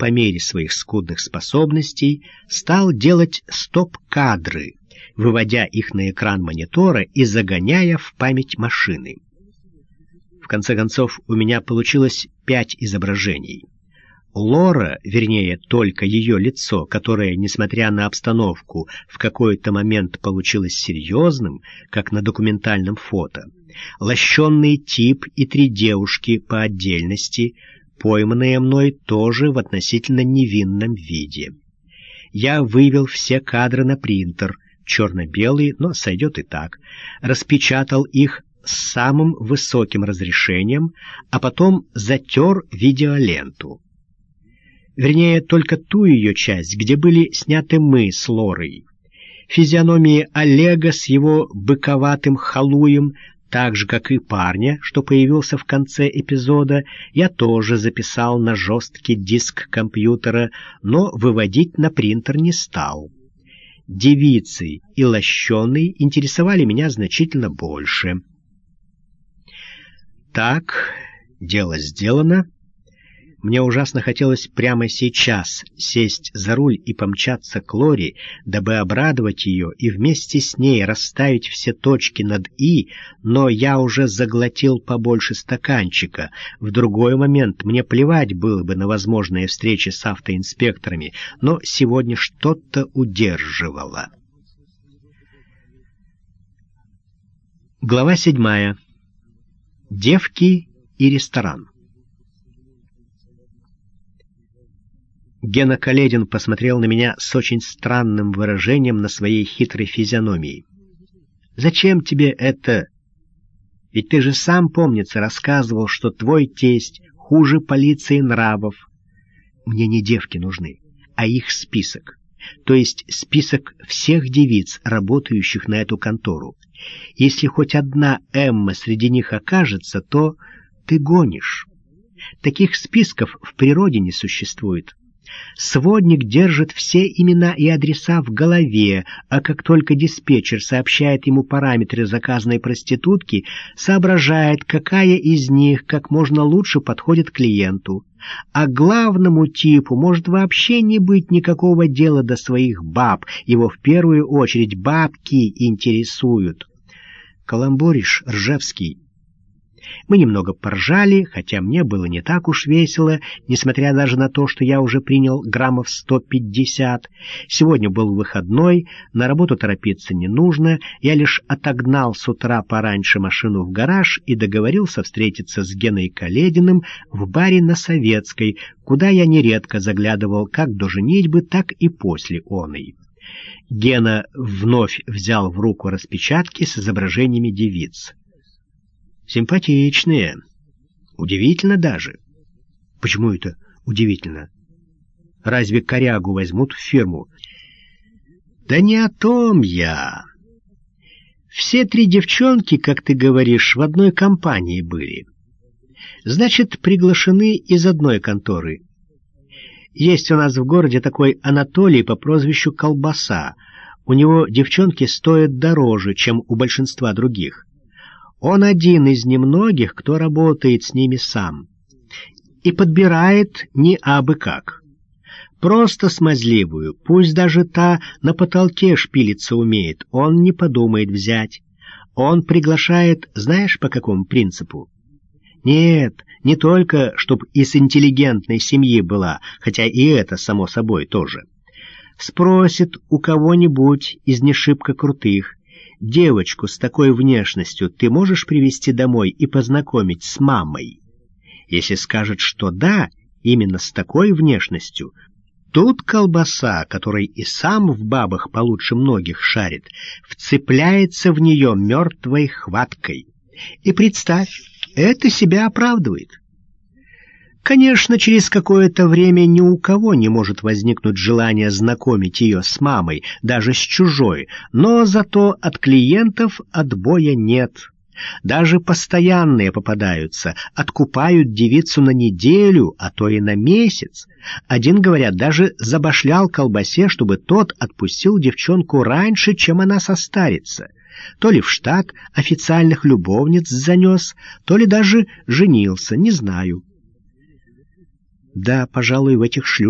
по мере своих скудных способностей, стал делать стоп-кадры, выводя их на экран монитора и загоняя в память машины. В конце концов, у меня получилось пять изображений. Лора, вернее, только ее лицо, которое, несмотря на обстановку, в какой-то момент получилось серьезным, как на документальном фото, лощенный тип и три девушки по отдельности, пойманные мной тоже в относительно невинном виде. Я вывел все кадры на принтер, черно-белый, но сойдет и так, распечатал их с самым высоким разрешением, а потом затер видеоленту вернее, только ту ее часть, где были сняты мы с Лорой. Физиономии Олега с его быковатым халуем, так же, как и парня, что появился в конце эпизода, я тоже записал на жесткий диск компьютера, но выводить на принтер не стал. Девицы и лощеный интересовали меня значительно больше. Так, дело сделано. Мне ужасно хотелось прямо сейчас сесть за руль и помчаться к Лори, дабы обрадовать ее и вместе с ней расставить все точки над «и», но я уже заглотил побольше стаканчика. В другой момент мне плевать было бы на возможные встречи с автоинспекторами, но сегодня что-то удерживало. Глава седьмая. Девки и ресторан. Гена Каледин посмотрел на меня с очень странным выражением на своей хитрой физиономии. «Зачем тебе это? Ведь ты же сам, помнится, рассказывал, что твой тесть хуже полиции нравов. Мне не девки нужны, а их список, то есть список всех девиц, работающих на эту контору. Если хоть одна Эмма среди них окажется, то ты гонишь. Таких списков в природе не существует». Сводник держит все имена и адреса в голове, а как только диспетчер сообщает ему параметры заказанной проститутки, соображает, какая из них как можно лучше подходит клиенту. А главному типу может вообще не быть никакого дела до своих баб, его в первую очередь бабки интересуют. Каламбуриш Ржевский мы немного поржали, хотя мне было не так уж весело, несмотря даже на то, что я уже принял граммов 150. Сегодня был выходной, на работу торопиться не нужно, я лишь отогнал с утра пораньше машину в гараж и договорился встретиться с Геной Калединым в баре на Советской, куда я нередко заглядывал как до женитьбы, так и после оной. Гена вновь взял в руку распечатки с изображениями девиц. Симпатичные. Удивительно даже. Почему это удивительно? Разве корягу возьмут в фирму? Да не о том я. Все три девчонки, как ты говоришь, в одной компании были. Значит, приглашены из одной конторы. Есть у нас в городе такой Анатолий по прозвищу Колбаса. У него девчонки стоят дороже, чем у большинства других. Он один из немногих, кто работает с ними сам. И подбирает не абы как. Просто смазливую, пусть даже та на потолке шпилиться умеет, он не подумает взять. Он приглашает, знаешь, по какому принципу? Нет, не только, чтоб из интеллигентной семьи была, хотя и это, само собой, тоже. Спросит у кого-нибудь из не шибко крутых, девочку с такой внешностью ты можешь привести домой и познакомить с мамой? Если скажет, что да, именно с такой внешностью, тут колбаса, который и сам в бабах получше многих шарит, вцепляется в нее мертвой хваткой. И представь, это себя оправдывает. Конечно, через какое-то время ни у кого не может возникнуть желание знакомить ее с мамой, даже с чужой, но зато от клиентов отбоя нет. Даже постоянные попадаются, откупают девицу на неделю, а то и на месяц. Один, говорят, даже забашлял колбасе, чтобы тот отпустил девчонку раньше, чем она состарится. То ли в штат официальных любовниц занес, то ли даже женился, не знаю. Да, пожалуй, в этих шлюзах